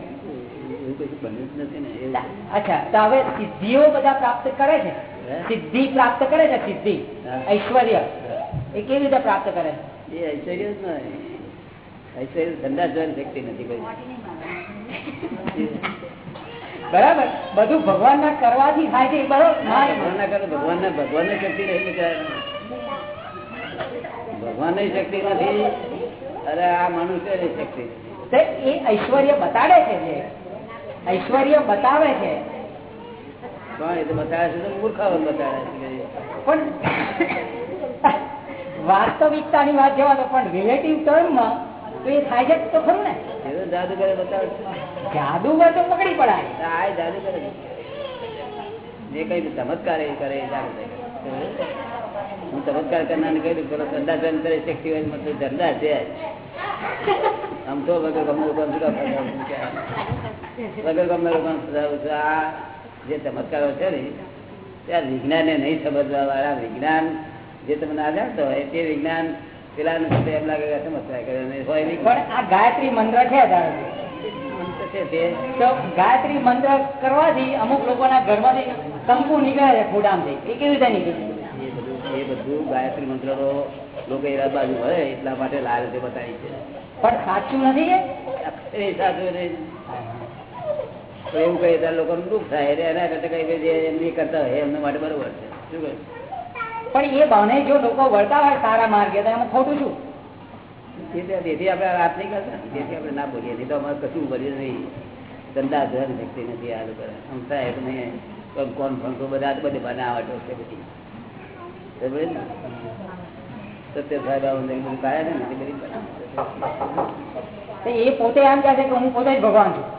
અચ્છા તો હવે સિદ્ધિઓ બધા પ્રાપ્ત કરે છે? સિદ્ધિ પ્રાપ્ત કરે છે સિદ્ધિ. ઐશ્વર્ય. એ કેવી રીતે પ્રાપ્ત કરે? એ ઐશ્વર્ય જ ઐશ્વર્ય ધંધા જવાની શક્તિ નથી કોઈ. બરાબર? બધું ભગવાન ના કરવાથી થાય છે ભગવાન ના કરે ભગવાન ને ભગવાનની શક્તિ નહીં ભગવાનની શક્તિ નથી. અરે આ મનુષ્યની શક્તિ એ ઐશ્વર્ય બતાડે છે ઐશ્વર્ય બતાવે છે. પણ એ તો બતાવે છે તો મૂર્ખાઓ બતાવે છે પણ વાસ્તવિકતાની વાત જવા તો પણ રિલેટિવ ટર્મમાં તો એ થાય છે તો ખરું ને. જાદુગરે બતાવે જાદુગર તો પકડી પડાય. આ જાદુગર જે. કઈ ચમત્કાર એ કરે હું ચમત્કાર કરનાર કહ્યું પેલો ધંધા કરે શક્તિ હોય મતલબ ધંધા છે આમ તો વગર ગમે લોકો? વગર ગમે લોકો જે ચમત્કારો છે ને ત્યાં વિજ્ઞાનને નહીં સમજવા વાળા વિજ્ઞાન જે તમને ના જાણતો હોય તે વિજ્ઞાન પેલા એમ લાગે ચમત્કાર કરે આ ગાયત્રી મંત્ર છે તે ગાયત્રી મંત્ર કરવાથી અમુક લોકોના ઘરમાંથી કંકુ નીકળે છે ફૂડામથી એ કેવી રીતે નીકળે? એ બધું ગાયત્રી મંત્ર લોકો એરા બાજુ હોય એટલા માટે લાલ રીતે બતાવી છે. પણ સાચું નથી સાચું નહીં. એવું કહીએ ત્યારે લોકોને દુઃખ થાય. એટલે એના કરતા કઈ જે એમની કરતા હોય. એમના માટે બરોબર છે. શું કહે? પણ એ બહાને જો લોકો વળતા હોય સારા માર્ગે તો એમાં ખોટું શું? તેથી આપણે વાત નહીં કરતા. તેથી આપણે ના બોલીએ. નહીં તો અમારે કશું બોલીએ નહીં. ધંધા ધન શક્તિ નથી આ લોકો. સમતા થાય તો નહીં કોણ ફંકો બધા બધે બનાવટો છે બધી? સત્ય સાહેબ આવું ને બધું એ પોતે એમ કહે છે કે હું પોતે જ ભગવાન છું.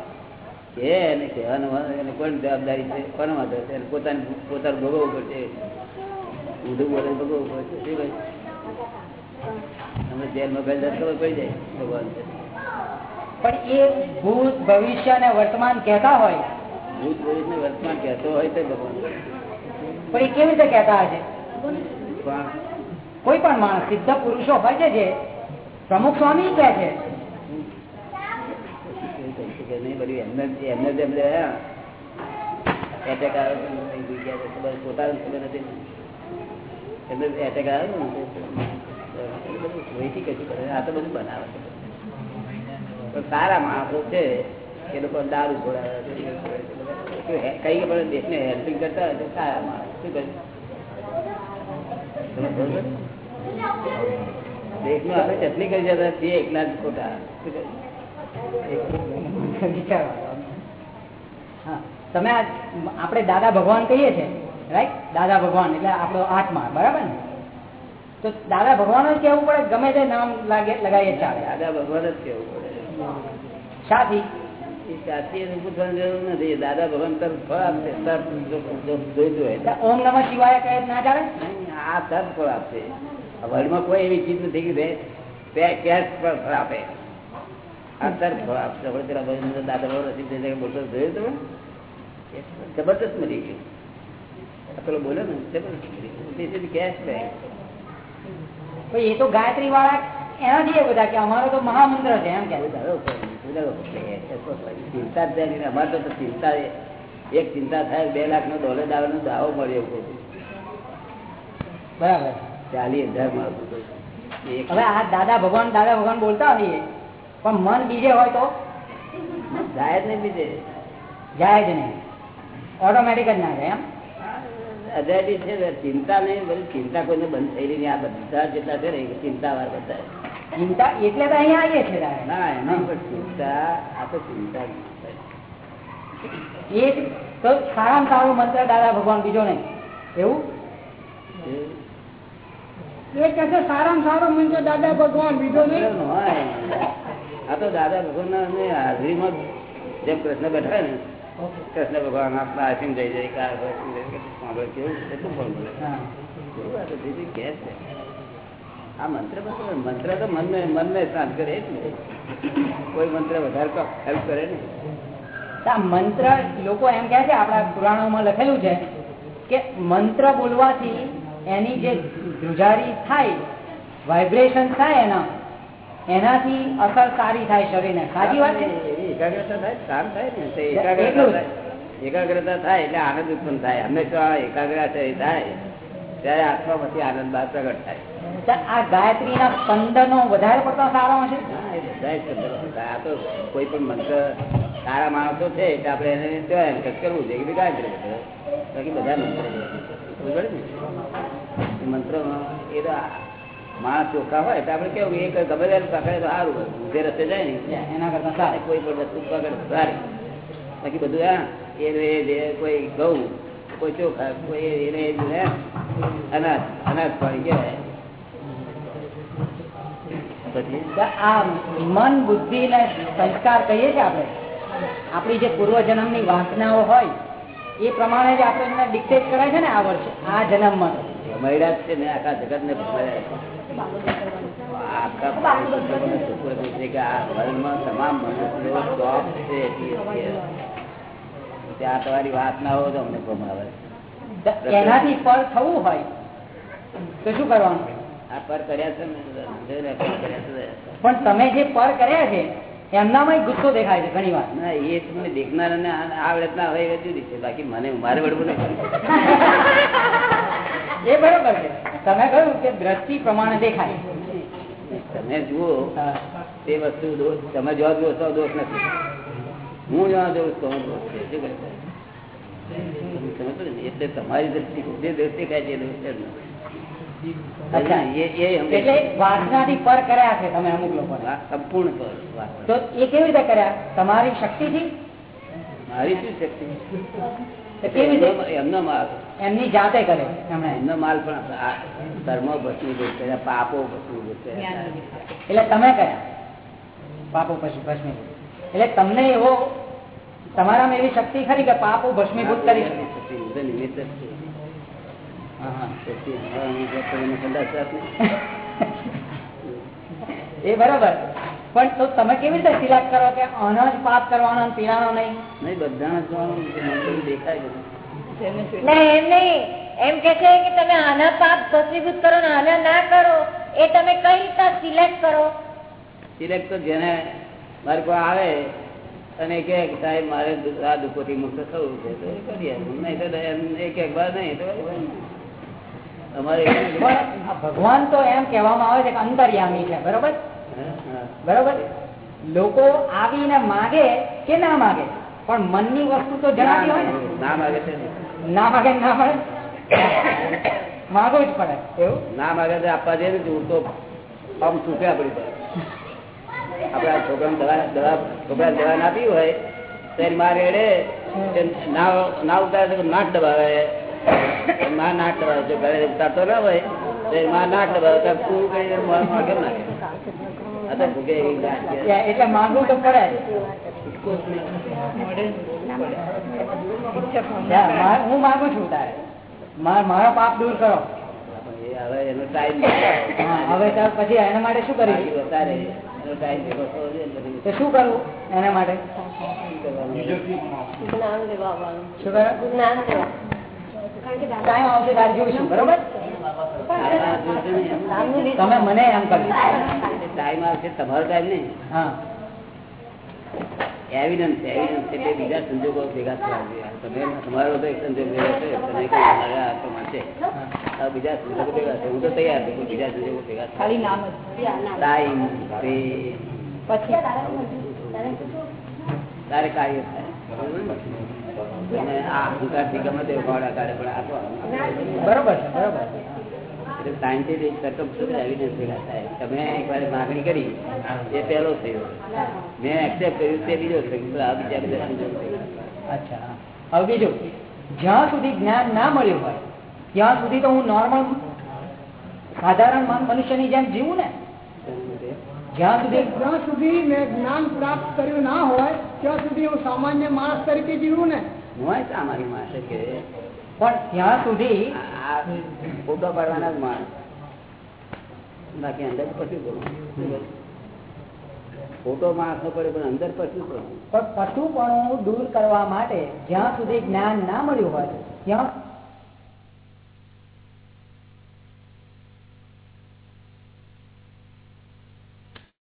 એને કહેવાનું એને કોની જવાબદારી છે? કોનો વાંધો છે? એને પોતાનું પોતાનું ભોગવવું પડશે. ઊંધું બોલે ભોગવવું પડશે. શું કહે? અમે જેલમાં ગયેલા ખબર પડી જાય ભગવાન. પણ એ ભૂત ભવિષ્ય અને વર્તમાન કહેતા હોય. ભૂત ભવિષ્ય વર્તમાન કહેતો હોય તો ભગવાન. પણ એ કેવી રીતે કહેતા હશે? કોઈ પણ માણસ સિદ્ધ પુરુષો હોય છે જે પ્રમુખ સ્વામી કહે છે શકે નહીં, બધું એમને એમને જેમ રહ્યા. એટેક આવે છે ને કઈ જગ્યાએ તો ખબર, પોતાને ખબર નથી. એમને એટેક આવે ને બધું કોઈથી કશું કરે. આ તો બધું બનાવે પણ સારા માણસો છે, એ લોકો દારૂ છોડાવે. કઈ પણ દેશને હેલ્પિંગ કરતા હોય તો સારા માણસ. શું કહ્યું તમે ખબર દેશમાં આપણે ચટણી કરી જતા છીએ એકલા જ ખોટા. શું કહ્યું. તમે આપણે દાદા ભગવાન કહીએ છીએ રાઈટ દાદા ભગવાન એટલે આપણો આત્મા બરાબર ને? તો દાદા ભગવાન જ કેવું પડે ગમે તે નામ લાગે લગાવીએ ચાલે દાદા ભગવાન જ કેવું પડે. સાથી? દાદા ભગવાન તરફ ફળ આપશે. ઓમ નમઃ શિવાય કહે ના ચાલે? આ તરફ ફળ આપશે. વર્લ્ડમાં કોઈ એવી ચીજ નથી કે ફળ આપે. જબરદસ્ત મળી ગયું. પેલો બોલે ને જબરદસ્ત એ તો ગાયત્રી વાળા એના જે બધા કે અમારો તો મહામંત્ર છે એમ કે. ચિંતા જ અમારે તો ચિંતા એક ચિંતા થાય બે લાખ નો ડોલર દાવાનો દાવો મળ્યો બરાબર. ચાલી હજાર મળતું હવે આ દાદા ભગવાન દાદા ભગવાન બોલતા હોઈએ પણ મન બીજે હોય તો? જાય જ નહીં બીજે. જાય જ નહીં. ઓટોમેટિક જ ના જાય એમ? અજાયબી છે ચિંતા નહીં બધી ચિંતા કોઈને બંધ થઈ રહી આ બધા જેટલા છે ને ચિંતા વાર બધા ચિંતા એટલે તો અહીંયા આવીએ છીએ ના એની પણ ચિંતા આ તો ચિંતા એ તો સારામાં સારું મંત્ર દાદા ભગવાન બીજો નહીં. એવું? એ કહે સારામાં સારો મંત્ર દાદા ભગવાન બીજો નહીં? તો દાદા ભગવાન હાજરીમાં જેમ કૃષ્ણ બેઠા ને કૃષ્ણ ભગવાન આપના આસીમ જઈ જાય કાર કેવું બોલે. આ મંત્ર મંત્ર તો મનને મનને શાંત કરે જ ને કોઈ મંત્ર વધારે હેલ્પ કરે ને આ મંત્ર લોકો એમ કહે છે આપણા પુરાણોમાં લખેલું છે કે મંત્ર બોલવાથી એની જે ધ્રુજારી થાય વાઇબ્રેશન થાય એના એનાથી અસર સારી થાય શરીરને. સાચી વાત છે? એકાગ્રતા થાય શાંત થાય ને એકાગ્રતા થાય. એકાગ્રતા થાય એટલે આનંદ ઉત્પન્ન થાય. હંમેશા એકાગ્રતા થાય ત્યારે આત્મામાંથી આનંદ બહાર પ્રગટ થાય. આ ગાયત્રીના સ્પંદનો વધારે પડતા સારો હશે. આ તો કોઈ પણ મંત્ર સારા માણસો છે એટલે આપણે એને ને, કરવું છે કે ગાયત્રી. બાકી બધા મંત્રો ને? એ તો માણસ ચોખ્ખા હોય તો આપણે કેવું એક ગમે પકડે તો સારું જે રસ્તે જાય ને. એના કરતા સારી. કોઈ પણ વસ્તુ પકડે સારી. બાકી બધું હા એ કોઈ ઘઉં કોઈ ચોખા કોઈ એને અનાજ અનાજ પાણી કહેવાય. આ મન બુદ્ધિ ને સંસ્કાર કહીએ છીએ આપણે? આપણી જે પૂર્વજન્મની વાસનાઓ હોય એ પ્રમાણે જ આપણે એમને ડિક્ટેટ કરે છે ને આ વર્ષે આ જન્મમાં. ભમાડ્યા છે ને આખા જગત ને આ. ત્યાં તમારી વાત ના હોય તો અમને ભમાવે. એનાથી પર થવું હોય તો શું કરવાનું? આ પર કર્યા છે ને પણ તમે જે પર કર્યા છે એમનામાં ગુસ્સો દેખાય છે ઘણી વાર. ના એ તમને દેખનારાને આ- આવડત ના હોય જુદી છે બાકી મને મારે વળવું નહીં (laughs) એ બરોબર છે. તમે કહ્યું કે દ્રષ્ટિ પ્રમાણે દેખાય. તમે જુઓ તે વસ્તુ દોષ તમે જો જુઓ તો દોષ નથી. હું જ્યાં જોઉં તો દોષ છે. શું કહે? એટલે તમારી દ્રષ્ટિ જે દ્રષ્ટિ ખાય છે દોષ તમારી શક્તિથી? મારી શું શક્તિ? એમનો- એમનો માલ એમની જાતે કરે એમનો માલ પણ આ ધર્મો ભસ્મીભૂત પાપો ભસ્મીભૂત કર્યા એટલે તમે કર્યા પાપો પછી ભસ્મીભૂત એટલે તમને એવો તમારામાં એવી શક્તિ ખરી કે પાપો ભસ્મીભૂત કરી શકે નિમિત્ત. એ બરાબર પણ તો તમે કેવી રીતે સિલેક્ટ કરો કે આનો જ પાપ કરવાનો પીવાનો નહીં? નહીં બધાને દેખાય એમ કે છે કે તમે આના પાપ ભસ્મીભૂત કરો ને આના ના કરો એ તમે કઈ રીતે સિલેક્ટ કરો? સિલેક્ટ તો જેને મારે કોઈ આવે અને કે સાહેબ મારે આ દુઃખોથી મુક્ત થવું છે તો એ કરીએ નહીં તો એમ એક એક વાર નહીં તો અમારે ભગવાન તો એમ કહેવામાં આવે છે કે અંતર્યામી છે બરોબર. બરોબર? લોકો આવીને માગે કે ના માગે? પણ મનની વસ્તુ તો જણાવી હોય ને. ના માગે છે ના માગે ના મળે માગવું જ પડે એવું? ના માગે તો આપવા જઈએ ને તો આમ છૂટે આપણી પર. આપણે છોકરા દવા દવા છોકરા દવા ના પીવી હોય તો એની ના ઉતારે તો નાક દબાવે. માં નાક દબાવે. જો ઘરે ઉતારતો ના હોય તો માં નાક દબાવે. તો પૂરું કરીને નાખે? એટલે માંગવું તો પડે. હું માંગુ છું તારે. મારો પાપ દૂર કરો. હવે એનો ટાઈમ હા, હવે તો પછી એના માટે શું તો શું કરવું એના માટે. તમે મને એમ કર્યું ટાઈમ આવશે તમારો ટાઈમ નહીં? એવિડન્સ એવિડન્સ એટલે બીજા સંજોગો ભેગા થવા જોઈએ. તમે તમારો તો એક સંજોગ ભેગો છે તમે કહો મારે તો બીજા સંજોગો ભેગા છે હું તો તૈયાર છું બીજા સંજોગો ભેગા ખાલી નામ ટાઈમ તારે કાર્ય થાય. આ અહંકારથી ગમે તે ભાડા કાઢે પણ આપવા બરોબર છે બરોબર છે. સાયન્ટિફિક સરકમ એવિડન્સ ભેગા થાય. તમે એકવાર માગણી કરી એ પહેલો થયો. મેં એક્સેપ્ટ કર્યું તે બીજો થયો. આ બીજા બધા સંજોગો અચ્છા. હવે બીજું જ્યાં સુધી જ્ઞાન ના મળ્યું હોય ત્યાં સુધી તો હું નોર્મલ સાધારણ માન- મનુષ્યની જેમ જીવું ને? જ્યાં સુધી જ્યાં સુધી મેં જ્ઞાન પ્રાપ્ત કર્યું ના હોય ત્યાં સુધી હું સામાન્ય માણસ તરીકે જીવું ને? હું સામાન્ય માણસ માસે કે પણ ત્યાં સુધી ફોટો પાડવાના જ માણસ બાકી અંદર પછી કરું ફોટો માણસ નો પડે પણ અંદર પછી કરવું પણ પશુપણું દૂર કરવા માટે જ્યાં સુધી જ્ઞાન ના મળ્યું હોય ત્યાં